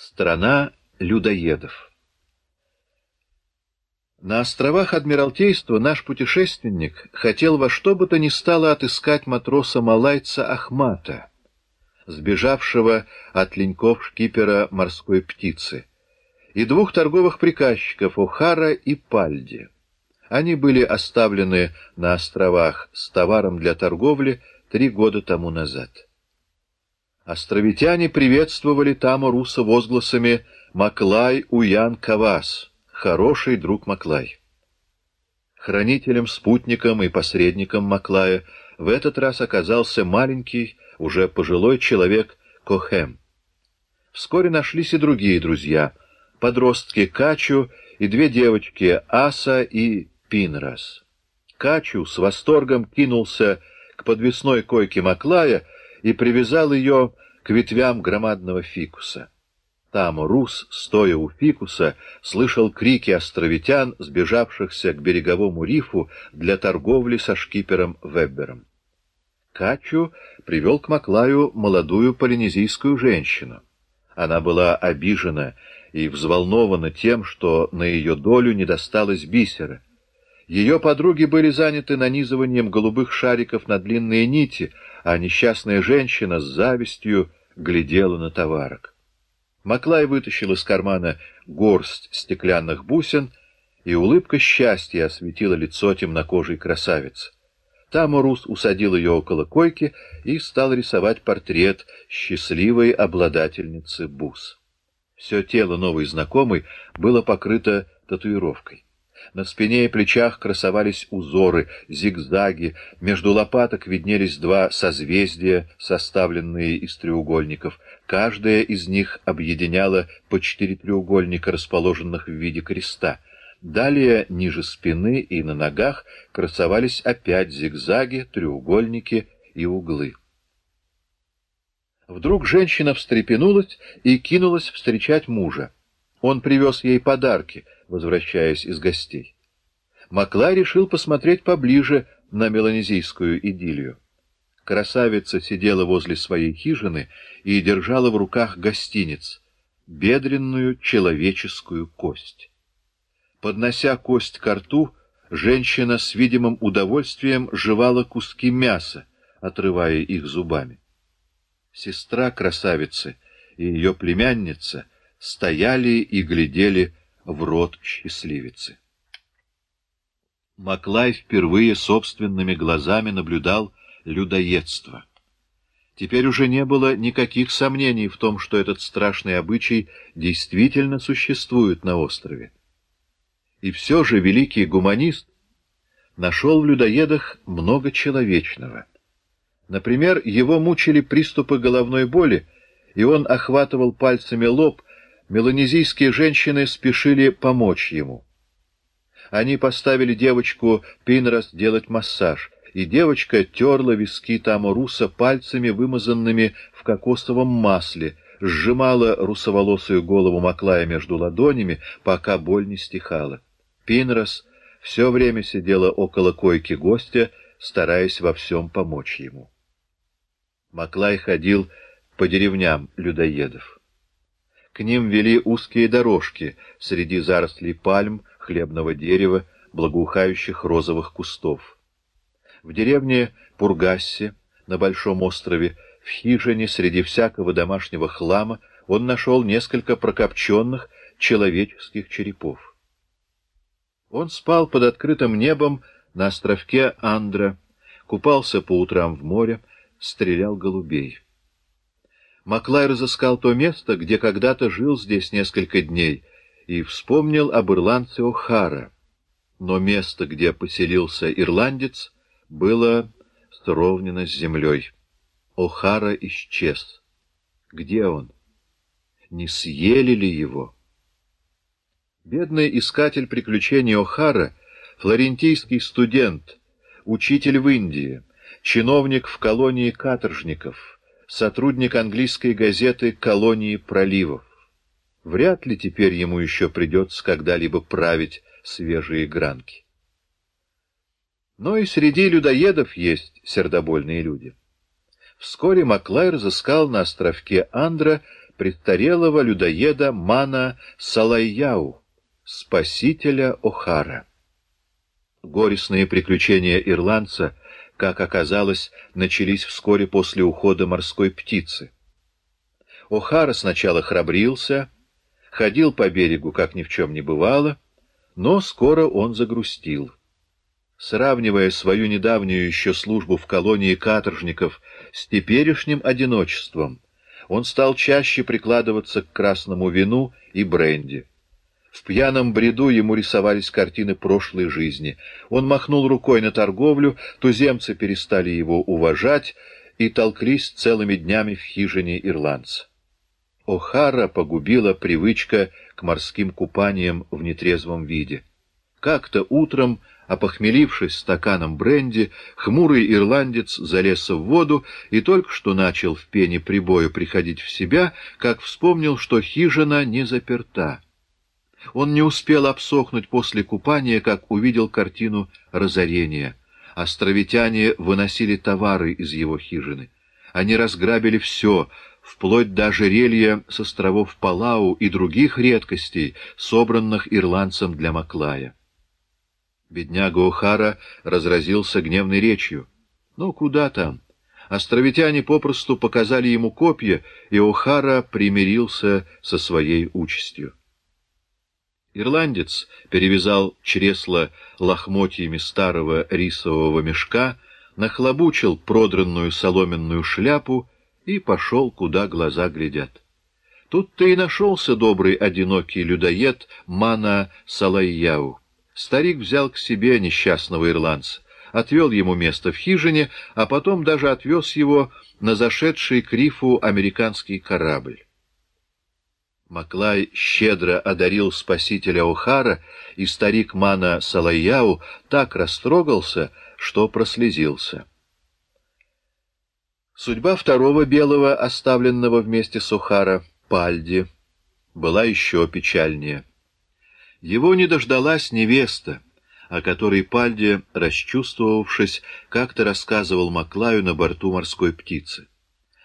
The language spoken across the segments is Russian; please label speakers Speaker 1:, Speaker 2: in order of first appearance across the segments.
Speaker 1: Страна людоедов На островах Адмиралтейства наш путешественник хотел во что бы то ни стало отыскать матроса-малайца Ахмата, сбежавшего от леньков шкипера морской птицы, и двух торговых приказчиков Охара и Пальди. Они были оставлены на островах с товаром для торговли три года тому назад. Островитяне приветствовали Таму Руса возгласами «Маклай Уян Кавас» — «Хороший друг Маклай». Хранителем, спутником и посредником Маклая в этот раз оказался маленький, уже пожилой человек Кохем. Вскоре нашлись и другие друзья — подростки Качу и две девочки Аса и Пинрас. Качу с восторгом кинулся к подвесной койке Маклая — и привязал ее к ветвям громадного фикуса. Там Рус, стоя у фикуса, слышал крики островитян, сбежавшихся к береговому рифу для торговли со шкипером Веббером. Качу привел к Маклаю молодую полинезийскую женщину. Она была обижена и взволнована тем, что на ее долю не досталось бисера. Ее подруги были заняты нанизыванием голубых шариков на длинные нити, а несчастная женщина с завистью глядела на товарок. Маклай вытащил из кармана горсть стеклянных бусин, и улыбка счастья осветила лицо темнокожей красавицы. Тамурус усадил ее около койки и стал рисовать портрет счастливой обладательницы бус. Все тело новой знакомой было покрыто татуировкой. На спине и плечах красовались узоры, зигзаги, между лопаток виднелись два созвездия, составленные из треугольников. Каждая из них объединяла по четыре треугольника, расположенных в виде креста. Далее, ниже спины и на ногах, красовались опять зигзаги, треугольники и углы. Вдруг женщина встрепенулась и кинулась встречать мужа. Он привез ей подарки — возвращаясь из гостей. Маклай решил посмотреть поближе на меланезийскую идиллию. Красавица сидела возле своей хижины и держала в руках гостиниц, бедренную человеческую кость. Поднося кость к рту, женщина с видимым удовольствием жевала куски мяса, отрывая их зубами. Сестра красавицы и ее племянница стояли и глядели в рот счастливицы. Маклай впервые собственными глазами наблюдал людоедство. Теперь уже не было никаких сомнений в том, что этот страшный обычай действительно существует на острове. И все же великий гуманист нашел в людоедах много человечного. Например, его мучили приступы головной боли, и он охватывал пальцами лоб, Меланезийские женщины спешили помочь ему. Они поставили девочку Пинрос делать массаж, и девочка терла виски Тамуруса пальцами, вымазанными в кокосовом масле, сжимала русоволосую голову Маклая между ладонями, пока боль не стихала. Пинрос все время сидела около койки гостя, стараясь во всем помочь ему. Маклай ходил по деревням людоедов. К ним вели узкие дорожки среди зарослей пальм, хлебного дерева, благоухающих розовых кустов. В деревне Пургассе, на Большом острове, в хижине среди всякого домашнего хлама он нашел несколько прокопченных человеческих черепов. Он спал под открытым небом на островке Андра, купался по утрам в море, стрелял голубей. Маклай разыскал то место, где когда-то жил здесь несколько дней, и вспомнил об ирландце О'Хара. Но место, где поселился ирландец, было сровнено с землей. О'Хара исчез. Где он? Не съели ли его? Бедный искатель приключений О'Хара, флорентийский студент, учитель в Индии, чиновник в колонии каторжников — сотрудник английской газеты «Колонии проливов». Вряд ли теперь ему еще придется когда-либо править свежие гранки. Но и среди людоедов есть сердобольные люди. Вскоре Маклай разыскал на островке Андра престарелого людоеда Мана Салайяу, спасителя Охара. Горестные приключения ирландца, как оказалось, начались вскоре после ухода морской птицы. О'Хара сначала храбрился, ходил по берегу, как ни в чем не бывало, но скоро он загрустил. Сравнивая свою недавнюю еще службу в колонии каторжников с теперешним одиночеством, он стал чаще прикладываться к красному вину и бренди. В пьяном бреду ему рисовались картины прошлой жизни. Он махнул рукой на торговлю, туземцы перестали его уважать и толклись целыми днями в хижине ирландца. О'Хара погубила привычка к морским купаниям в нетрезвом виде. Как-то утром, опохмелившись стаканом бренди, хмурый ирландец залез в воду и только что начал в пене прибоя приходить в себя, как вспомнил, что хижина не заперта. Он не успел обсохнуть после купания, как увидел картину разорения. Островитяне выносили товары из его хижины. Они разграбили все — вплоть до ожерелья с островов Палау и других редкостей, собранных ирландцем для Маклая. Бедняга О'Хара разразился гневной речью. «Ну, куда там?» Островитяне попросту показали ему копья, и О'Хара примирился со своей участью. Ирландец перевязал чресло лохмотьями старого рисового мешка, нахлобучил продранную соломенную шляпу и пошел, куда глаза глядят. Тут-то и нашелся добрый одинокий людоед Мана Салайяу. Старик взял к себе несчастного ирландца, отвел ему место в хижине, а потом даже отвез его на зашедший к рифу американский корабль. Маклай щедро одарил спасителя Охара, и старик Мана Салайяу так растрогался, что прослезился. Судьба второго белого, оставленного вместе с Охара, Пальди, была еще печальнее. Его не дождалась невеста, о которой Пальди, расчувствовавшись, как-то рассказывал Маклаю на борту морской птицы.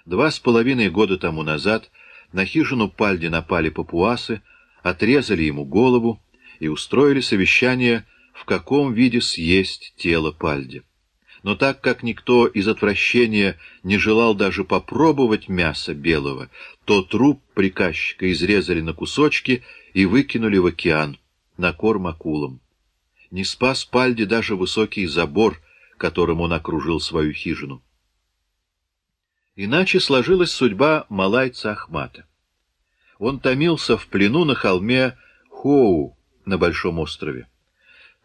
Speaker 1: Два с половиной года тому назад на хижину Пальди напали папуасы, отрезали ему голову и устроили совещание, в каком виде съесть тело Пальди но так как никто из отвращения не желал даже попробовать мясо белого, то труп приказчика изрезали на кусочки и выкинули в океан, на корм акулам. Не спас Пальди даже высокий забор, которым он окружил свою хижину. Иначе сложилась судьба малайца Ахмата. Он томился в плену на холме Хоу на Большом острове.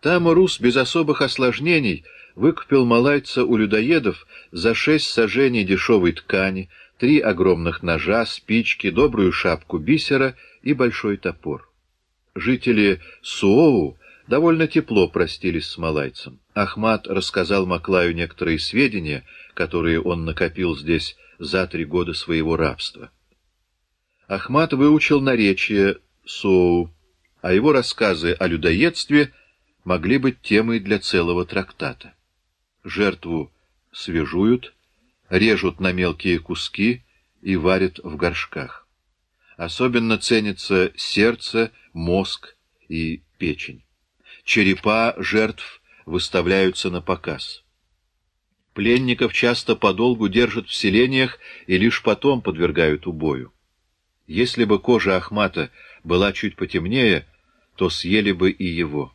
Speaker 1: Там Рус без особых осложнений выкупил малайца у людоедов за шесть сажений дешевой ткани, три огромных ножа, спички, добрую шапку бисера и большой топор. Жители Суоу довольно тепло простились с малайцем. Ахмат рассказал Маклаю некоторые сведения, которые он накопил здесь за три года своего рабства. Ахмат выучил наречие Суоу, а его рассказы о людоедстве могли быть темой для целого трактата. Жертву свежуют, режут на мелкие куски и варят в горшках. Особенно ценится сердце, мозг и печень. Черепа жертв выставляются на показ. Пленников часто подолгу держат в селениях и лишь потом подвергают убою. Если бы кожа Ахмата была чуть потемнее, то съели бы и его.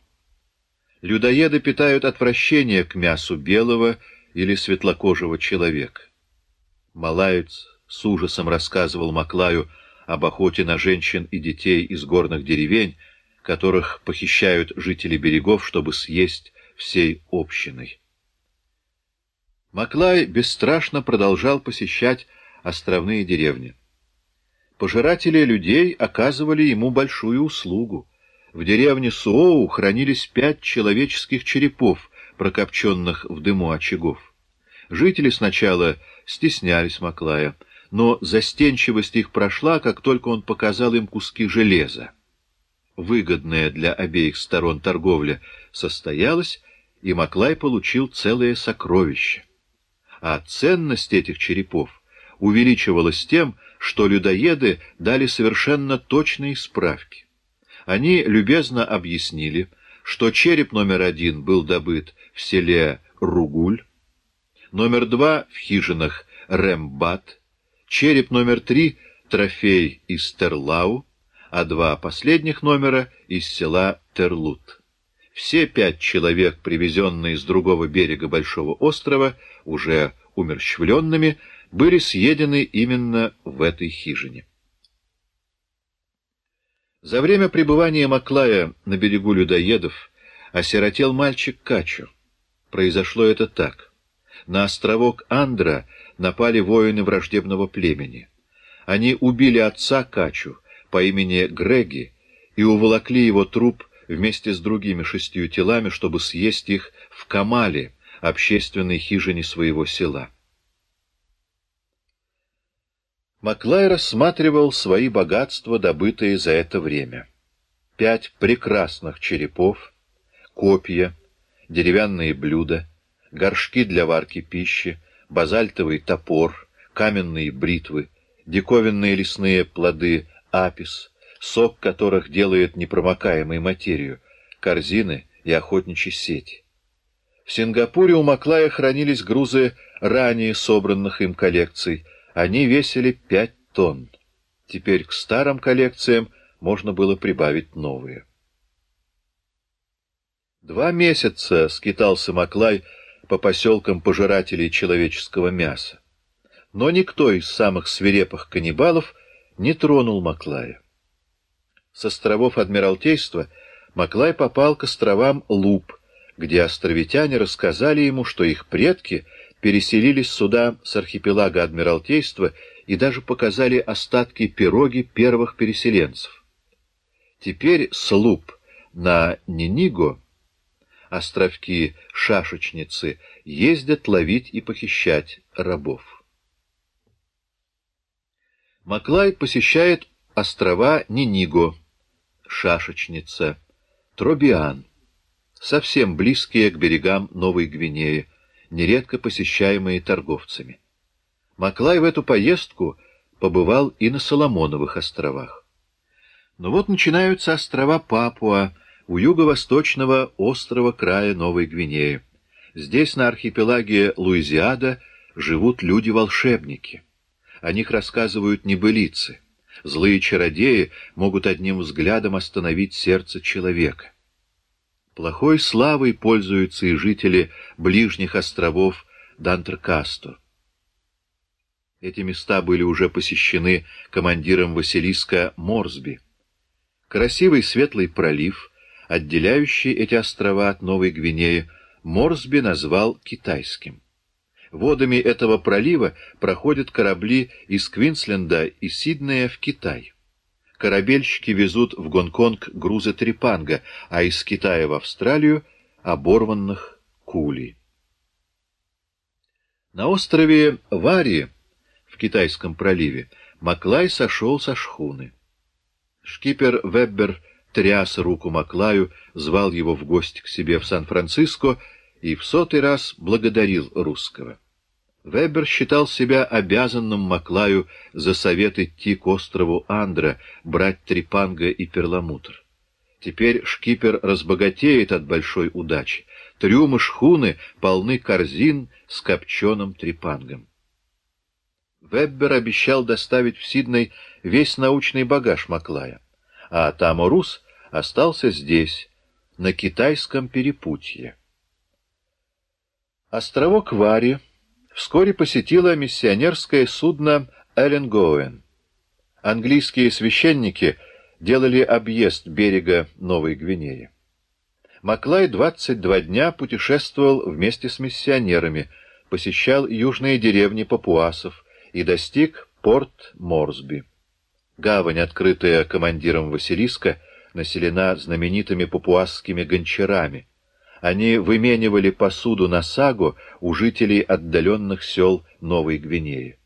Speaker 1: Людоеды питают отвращение к мясу белого или светлокожего человека. Малаец с ужасом рассказывал Маклаю об охоте на женщин и детей из горных деревень, которых похищают жители берегов, чтобы съесть всей общиной. Маклай бесстрашно продолжал посещать островные деревни. Пожиратели людей оказывали ему большую услугу. В деревне Суоу хранились пять человеческих черепов, прокопченных в дыму очагов. Жители сначала стеснялись Маклая, но застенчивость их прошла, как только он показал им куски железа. Выгодная для обеих сторон торговля состоялась, и Маклай получил целое сокровище. А ценность этих черепов увеличивалась тем, что людоеды дали совершенно точные справки. Они любезно объяснили, что череп номер один был добыт в селе Ругуль, номер два в хижинах Рембат, череп номер три — трофей из Терлау, а два последних номера — из села Терлут. Все пять человек, привезенные с другого берега Большого острова, уже умерщвленными, были съедены именно в этой хижине. За время пребывания Маклая на берегу людоедов осиротел мальчик Качу. Произошло это так. На островок Андра напали воины враждебного племени. Они убили отца Качу по имени Греги и уволокли его труп вместе с другими шестью телами, чтобы съесть их в Камале, общественной хижине своего села. Маклай рассматривал свои богатства, добытые за это время. Пять прекрасных черепов, копья, деревянные блюда, горшки для варки пищи, базальтовый топор, каменные бритвы, диковинные лесные плоды апис, сок которых делает непромокаемой материю, корзины и охотничьи сети. В Сингапуре у Маклая хранились грузы ранее собранных им коллекций. Они весили пять тонн. Теперь к старым коллекциям можно было прибавить новые. Два месяца скитался Маклай по поселкам пожирателей человеческого мяса. Но никто из самых свирепых каннибалов не тронул Маклая. С островов Адмиралтейства Маклай попал к островам Луп, где островитяне рассказали ему, что их предки переселились сюда с архипелага Адмиралтейства и даже показали остатки пироги первых переселенцев. Теперь с Луп на Ниниго, островки Шашечницы, ездят ловить и похищать рабов. Маклай посещает острова Ниниго, Шашечница, Тробиан, совсем близкие к берегам Новой Гвинеи, нередко посещаемые торговцами. Маклай в эту поездку побывал и на Соломоновых островах. Но вот начинаются острова Папуа, у юго-восточного острова края Новой Гвинеи. Здесь, на архипелаге Луизиада, живут люди-волшебники. О них рассказывают небылицы. Злые чародеи могут одним взглядом остановить сердце человека. Плохой славой пользуются и жители ближних островов Дантркасто. Эти места были уже посещены командиром Василиска Морсби. Красивый светлый пролив, отделяющий эти острова от Новой Гвинеи, Морсби назвал китайским. Водами этого пролива проходят корабли из Квинсленда и Сиднея в Китай. Корабельщики везут в Гонконг грузы трепанга, а из Китая в Австралию — оборванных кулей. На острове Вари в Китайском проливе Маклай сошел со шхуны. Шкипер Веббер тряс руку Маклаю, звал его в гости к себе в Сан-Франциско и в сотый раз благодарил русского. Вебер считал себя обязанным Маклаю за совет идти к острову Андра, брать трепанга и перламутр. Теперь шкипер разбогатеет от большой удачи. Трюмы шхуны полны корзин с копченым трепангом. Веббер обещал доставить в Сидней весь научный багаж Маклая, а Таморус остался здесь, на китайском перепутье. Островок Вари — вскоре посетило миссионерское судно Эллен Английские священники делали объезд берега Новой Гвинеи. Маклай 22 дня путешествовал вместе с миссионерами, посещал южные деревни папуасов и достиг порт Морсби. Гавань, открытая командиром Василиска, населена знаменитыми папуасскими гончарами — они выменивали посуду на сагу у жителей отдаленных сел Новой Гвинеи.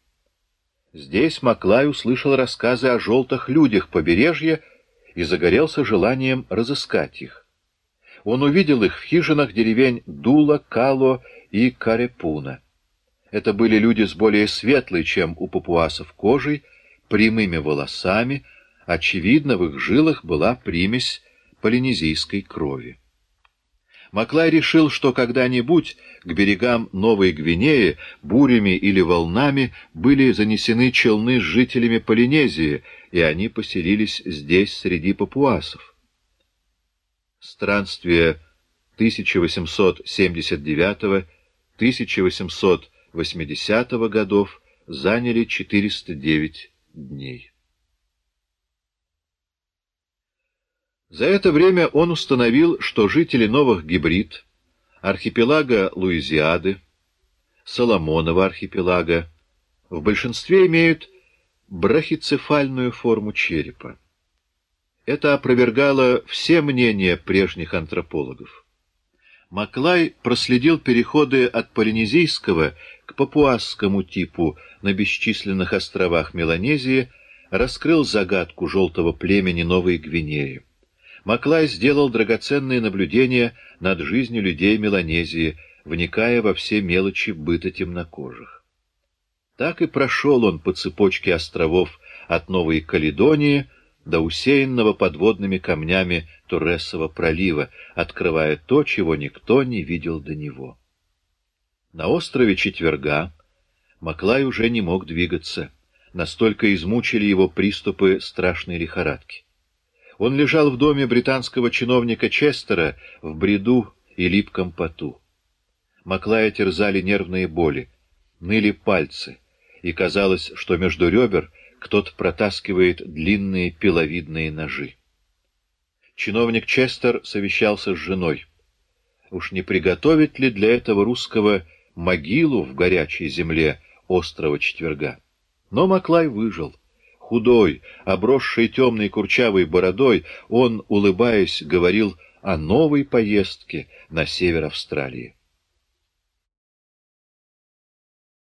Speaker 1: Здесь Маклай услышал рассказы о желтых людях побережья и загорелся желанием разыскать их. Он увидел их в хижинах деревень Дула, Кало и Карепуна. Это были люди с более светлой, чем у папуасов, кожей, прямыми волосами, очевидно, в их жилах была примесь полинезийской крови. Маклай решил, что когда-нибудь к берегам Новой Гвинеи бурями или волнами были занесены челны с жителями Полинезии, и они поселились здесь среди папуасов. Странствие 1879-1880 годов заняли 409 дней. За это время он установил, что жители Новых Гибрид, архипелага Луизиады, Соломонова архипелага в большинстве имеют брахицефальную форму черепа. Это опровергало все мнения прежних антропологов. Маклай проследил переходы от полинезийского к папуасскому типу на бесчисленных островах Меланезии, раскрыл загадку желтого племени Новой Гвинеи. Маклай сделал драгоценные наблюдения над жизнью людей Меланезии, вникая во все мелочи быта темнокожих. Так и прошел он по цепочке островов от Новой Каледонии до усеянного подводными камнями Туресова пролива, открывая то, чего никто не видел до него. На острове Четверга Маклай уже не мог двигаться, настолько измучили его приступы страшной лихорадки. Он лежал в доме британского чиновника Честера в бреду и липком поту. Маклая терзали нервные боли, ныли пальцы, и казалось, что между ребер кто-то протаскивает длинные пиловидные ножи. Чиновник Честер совещался с женой. Уж не приготовить ли для этого русского могилу в горячей земле острова Четверга? Но Маклай выжил. Худой, обросший темной курчавой бородой, он, улыбаясь, говорил о новой поездке на север Австралии.